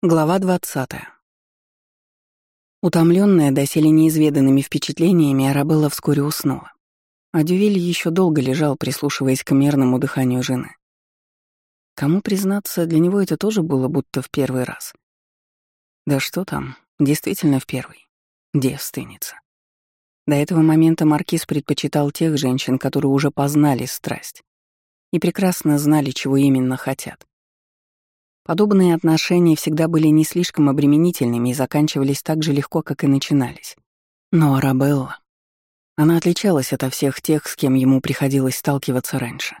Глава 20. Утомленная доселе неизведанными впечатлениями, Арабелла вскоре уснула. А Дювиль еще долго лежал, прислушиваясь к мерному дыханию жены. Кому признаться, для него это тоже было будто в первый раз. Да что там, действительно в первый. Девственница. До этого момента Маркиз предпочитал тех женщин, которые уже познали страсть и прекрасно знали, чего именно хотят. Подобные отношения всегда были не слишком обременительными и заканчивались так же легко, как и начинались. Но Арабелла... Она отличалась от всех тех, с кем ему приходилось сталкиваться раньше.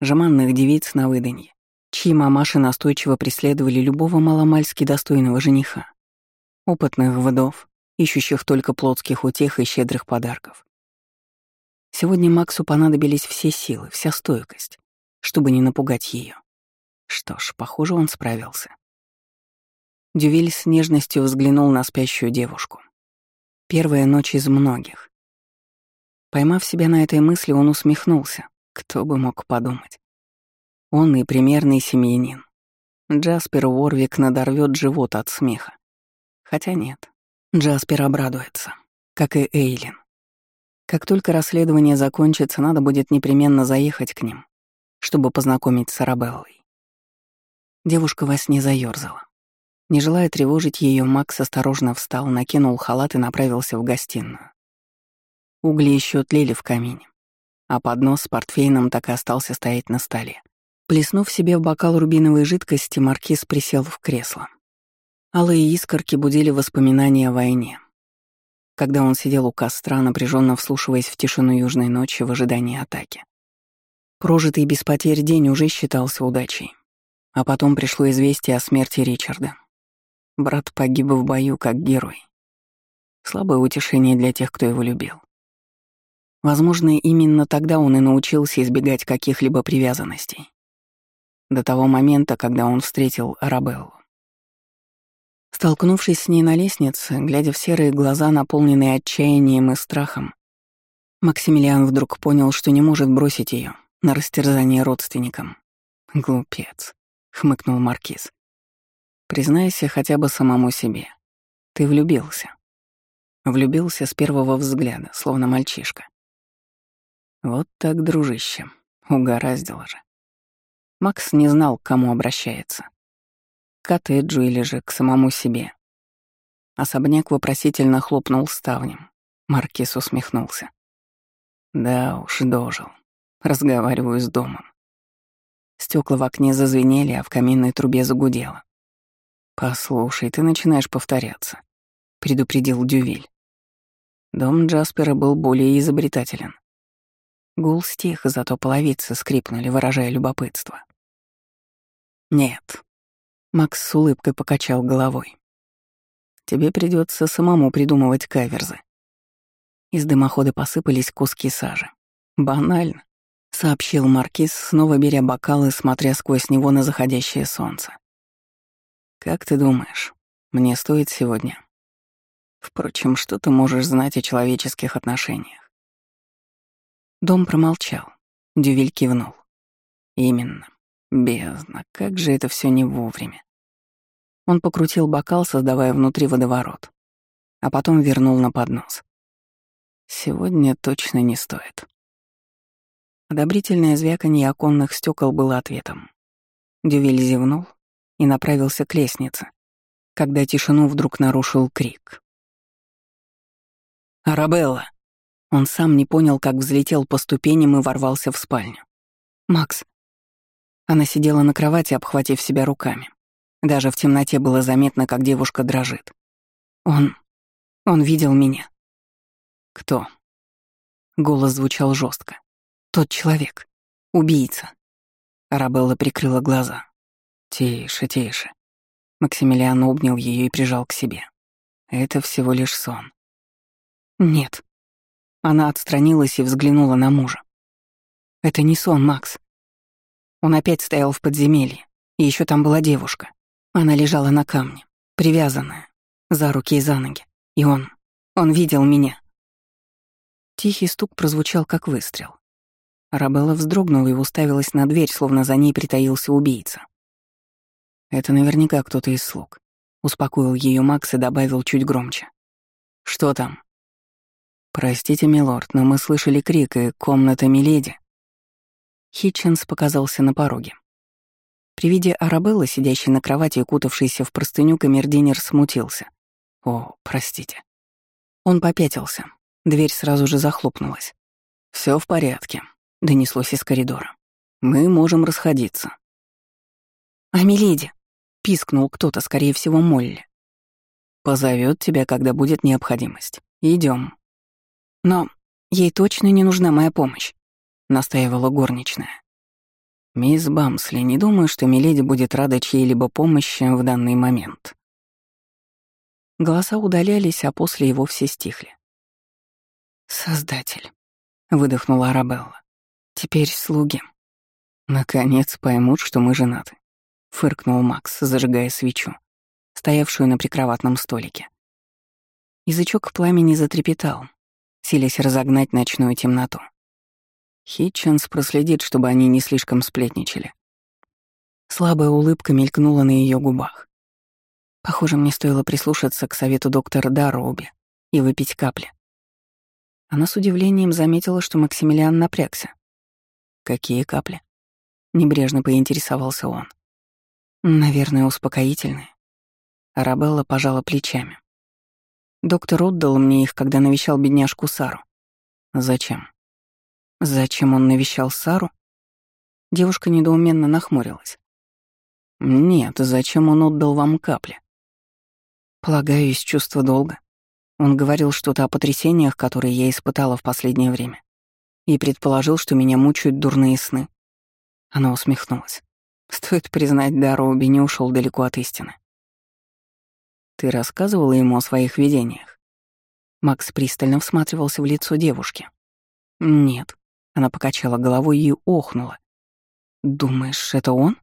Жеманных девиц на выданье, чьи мамаши настойчиво преследовали любого маломальски достойного жениха. Опытных вдов, ищущих только плотских утех и щедрых подарков. Сегодня Максу понадобились все силы, вся стойкость, чтобы не напугать ее. Что ж, похоже, он справился. Дювиль с нежностью взглянул на спящую девушку. Первая ночь из многих. Поймав себя на этой мысли, он усмехнулся. Кто бы мог подумать. Он и примерный семьянин. Джаспер Уорвик надорвет живот от смеха. Хотя нет, Джаспер обрадуется, как и Эйлин. Как только расследование закончится, надо будет непременно заехать к ним, чтобы познакомить с Арабеллой. Девушка во сне заёрзала. Не желая тревожить ее, Макс осторожно встал, накинул халат и направился в гостиную. Угли еще тлели в камине, а поднос с портфейном так и остался стоять на столе. Плеснув себе в бокал рубиновой жидкости, маркиз присел в кресло. Алые искорки будили воспоминания о войне. Когда он сидел у костра, напряженно вслушиваясь в тишину южной ночи в ожидании атаки. Прожитый без потерь день уже считался удачей. А потом пришло известие о смерти Ричарда. Брат погиб в бою как герой. Слабое утешение для тех, кто его любил. Возможно, именно тогда он и научился избегать каких-либо привязанностей. До того момента, когда он встретил Арабеллу. Столкнувшись с ней на лестнице, глядя в серые глаза, наполненные отчаянием и страхом, Максимилиан вдруг понял, что не может бросить ее на растерзание родственникам. Глупец. — хмыкнул Маркиз. «Признайся хотя бы самому себе. Ты влюбился. Влюбился с первого взгляда, словно мальчишка. Вот так, дружище, угораздило же. Макс не знал, к кому обращается. К коттеджу или же к самому себе. Особняк вопросительно хлопнул ставнем. Маркиз усмехнулся. Да уж, дожил. Разговариваю с домом. Стекла в окне зазвенели, а в каминной трубе загудело. «Послушай, ты начинаешь повторяться», — предупредил Дювиль. Дом Джаспера был более изобретателен. Гул стих, зато половицы скрипнули, выражая любопытство. «Нет», — Макс с улыбкой покачал головой. «Тебе придется самому придумывать каверзы». Из дымохода посыпались куски сажи. Банально, — сообщил Маркиз, снова беря бокал и смотря сквозь него на заходящее солнце. «Как ты думаешь, мне стоит сегодня? Впрочем, что ты можешь знать о человеческих отношениях?» Дом промолчал. Дювиль кивнул. «Именно. Бездна. Как же это все не вовремя». Он покрутил бокал, создавая внутри водоворот, а потом вернул на поднос. «Сегодня точно не стоит». Одобрительное звяканье оконных стекол было ответом. Дювель зевнул и направился к лестнице, когда тишину вдруг нарушил крик. «Арабелла!» Он сам не понял, как взлетел по ступеням и ворвался в спальню. «Макс!» Она сидела на кровати, обхватив себя руками. Даже в темноте было заметно, как девушка дрожит. «Он... он видел меня». «Кто?» Голос звучал жестко. Тот человек. Убийца. Арабелла прикрыла глаза. Тише, тише. Максимилиан обнял ее и прижал к себе. Это всего лишь сон. Нет. Она отстранилась и взглянула на мужа. Это не сон, Макс. Он опять стоял в подземелье, и еще там была девушка. Она лежала на камне, привязанная, за руки и за ноги. И он... он видел меня. Тихий стук прозвучал, как выстрел. Арабелла вздрогнула и уставилась на дверь, словно за ней притаился убийца. Это наверняка кто-то из слуг. Успокоил ее Макс и добавил чуть громче. «Что там?» «Простите, милорд, но мы слышали крик, и комната Миледи». Хитчинс показался на пороге. При виде Арабеллы, сидящей на кровати и кутавшейся в простыню, камердинер смутился. «О, простите». Он попятился. Дверь сразу же захлопнулась. Все в порядке», — донеслось из коридора. «Мы можем расходиться». «А миледи?» — пискнул кто-то, скорее всего, Молли. «Позовет тебя, когда будет необходимость. Идем. «Но ей точно не нужна моя помощь», — настаивала горничная. «Мисс Бамсли, не думаю, что Миледи будет рада чьей-либо помощи в данный момент». Голоса удалялись, а после и вовсе стихли. «Создатель», — выдохнула Арабелла. «Теперь слуги». «Наконец поймут, что мы женаты», — фыркнул Макс, зажигая свечу, стоявшую на прикроватном столике. Язычок пламени затрепетал, силясь разогнать ночную темноту. Хитченс проследит, чтобы они не слишком сплетничали. Слабая улыбка мелькнула на ее губах. Похоже, мне стоило прислушаться к совету доктора Дарроуби и выпить капли. Она с удивлением заметила, что Максимилиан напрягся. «Какие капли?» — небрежно поинтересовался он. «Наверное, успокоительные». Арабелла пожала плечами. Доктор отдал мне их, когда навещал бедняжку Сару. Зачем? Зачем он навещал Сару? Девушка недоуменно нахмурилась. Нет, зачем он отдал вам капли? Полагаю, из чувства долга. Он говорил что-то о потрясениях, которые я испытала в последнее время, и предположил, что меня мучают дурные сны. Она усмехнулась. Стоит признать, Дароуби не ушел далеко от истины. Ты рассказывала ему о своих видениях? Макс пристально всматривался в лицо девушки. Нет. Она покачала головой и охнула. Думаешь, это он?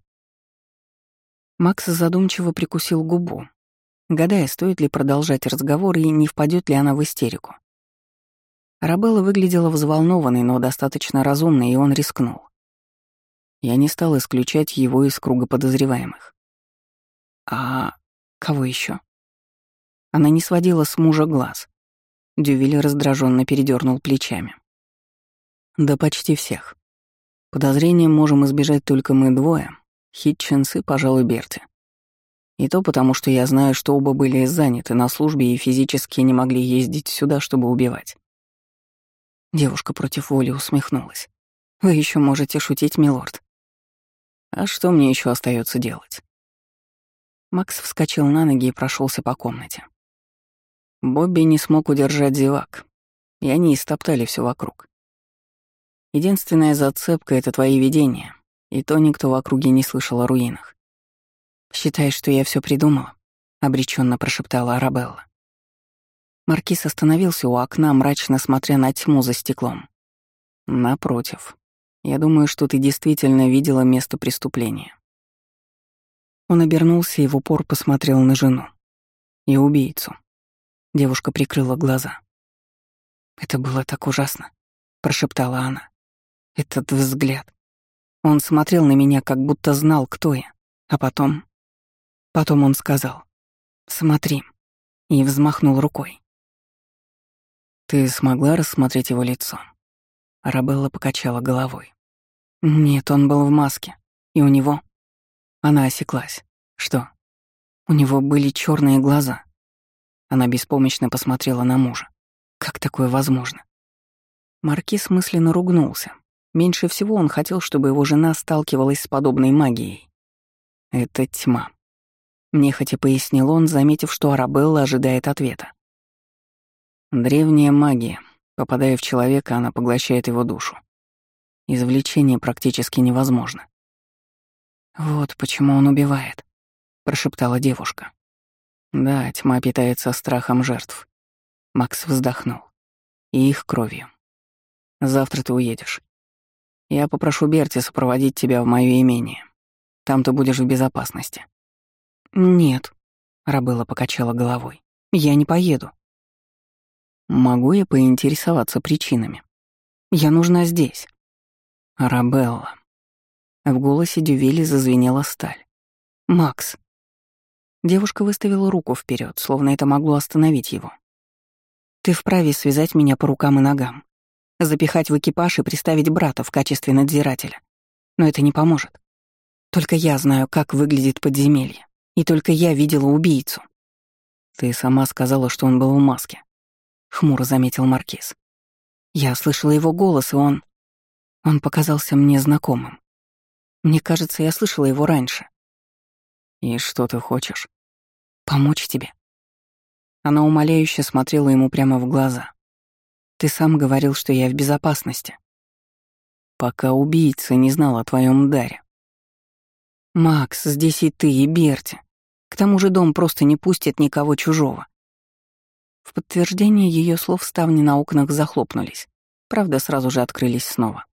Макс задумчиво прикусил губу, гадая, стоит ли продолжать разговор и не впадет ли она в истерику. Арабелла выглядела взволнованной, но достаточно разумной, и он рискнул. Я не стал исключать его из круга подозреваемых. А кого еще? Она не сводила с мужа глаз. Дювиль раздраженно передернул плечами. Да почти всех. Подозрением можем избежать только мы двое, Хитченс и, пожалуй, Берти. И то потому, что я знаю, что оба были заняты на службе и физически не могли ездить сюда, чтобы убивать. Девушка против воли усмехнулась. «Вы еще можете шутить, милорд». «А что мне еще остается делать?» Макс вскочил на ноги и прошелся по комнате. Бобби не смог удержать зевак, и они истоптали все вокруг. Единственная зацепка — это твои видения, и то никто в округе не слышал о руинах. «Считаешь, что я все придумала?» — обреченно прошептала Арабелла. Маркиз остановился у окна, мрачно смотря на тьму за стеклом. «Напротив. Я думаю, что ты действительно видела место преступления». Он обернулся и в упор посмотрел на жену. И убийцу. Девушка прикрыла глаза. «Это было так ужасно», — прошептала она. «Этот взгляд. Он смотрел на меня, как будто знал, кто я. А потом... Потом он сказал «Смотри» и взмахнул рукой. «Ты смогла рассмотреть его лицо?» Арабелла покачала головой. «Нет, он был в маске. И у него...» Она осеклась. «Что?» «У него были черные глаза. Она беспомощно посмотрела на мужа. Как такое возможно? Маркиз мысленно ругнулся. Меньше всего он хотел, чтобы его жена сталкивалась с подобной магией. Это тьма. Нехотя пояснил он, заметив, что Арабелла ожидает ответа. Древняя магия. Попадая в человека, она поглощает его душу. Извлечение практически невозможно. «Вот почему он убивает», — прошептала девушка. Да, тьма питается страхом жертв. Макс вздохнул. И их кровью. Завтра ты уедешь. Я попрошу Берти сопроводить тебя в моё имение. Там ты будешь в безопасности. Нет, Рабыла покачала головой. Я не поеду. Могу я поинтересоваться причинами? Я нужна здесь. Рабелла. В голосе Дювели зазвенела сталь. Макс, Девушка выставила руку вперед, словно это могло остановить его. «Ты вправе связать меня по рукам и ногам, запихать в экипаж и приставить брата в качестве надзирателя. Но это не поможет. Только я знаю, как выглядит подземелье, и только я видела убийцу». «Ты сама сказала, что он был в маске», — хмуро заметил Маркиз. «Я слышала его голос, и он...» Он показался мне знакомым. Мне кажется, я слышала его раньше. «И что ты хочешь?» «Помочь тебе». Она умоляюще смотрела ему прямо в глаза. «Ты сам говорил, что я в безопасности». «Пока убийца не знал о твоем даре». «Макс, здесь и ты, и Берти. К тому же дом просто не пустит никого чужого». В подтверждение ее слов ставни на окнах захлопнулись, правда, сразу же открылись снова.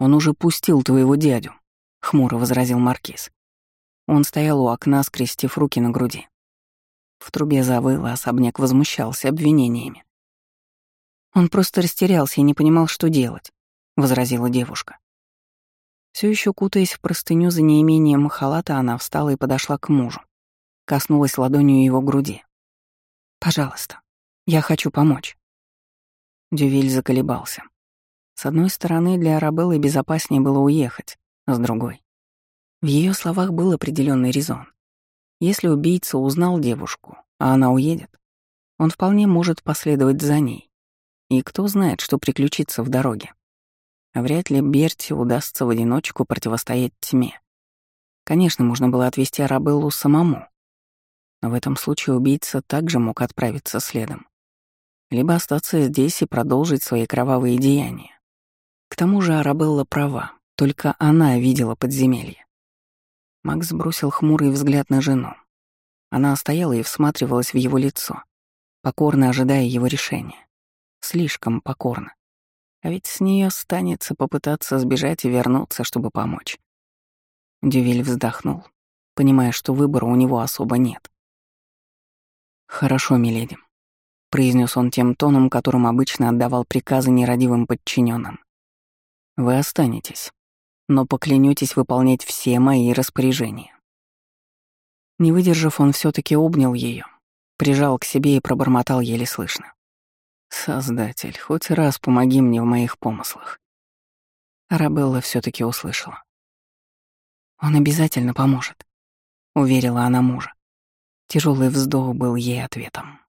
Он уже пустил твоего дядю», — хмуро возразил Маркиз. Он стоял у окна, скрестив руки на груди. В трубе завыл, а особняк возмущался обвинениями. «Он просто растерялся и не понимал, что делать», — возразила девушка. Все еще кутаясь в простыню за неимением халата, она встала и подошла к мужу. Коснулась ладонью его груди. «Пожалуйста, я хочу помочь». Дювиль заколебался. С одной стороны, для Арабеллы безопаснее было уехать, а с другой. В ее словах был определенный резон. Если убийца узнал девушку, а она уедет, он вполне может последовать за ней. И кто знает, что приключится в дороге. Вряд ли Берти удастся в одиночку противостоять тьме. Конечно, можно было отвезти Арабеллу самому. В этом случае убийца также мог отправиться следом. Либо остаться здесь и продолжить свои кровавые деяния. К тому же Арабелла права, только она видела подземелье. Макс бросил хмурый взгляд на жену. Она стояла и всматривалась в его лицо, покорно ожидая его решения. Слишком покорно. А ведь с нее останется попытаться сбежать и вернуться, чтобы помочь. Дювиль вздохнул, понимая, что выбора у него особо нет. «Хорошо, миледи», — произнес он тем тоном, которым обычно отдавал приказы нерадивым подчиненным. Вы останетесь, но поклянетесь выполнять все мои распоряжения. Не выдержав, он все таки обнял ее, прижал к себе и пробормотал еле слышно. «Создатель, хоть раз помоги мне в моих помыслах». Арабелла все таки услышала. «Он обязательно поможет», — уверила она мужа. Тяжелый вздох был ей ответом.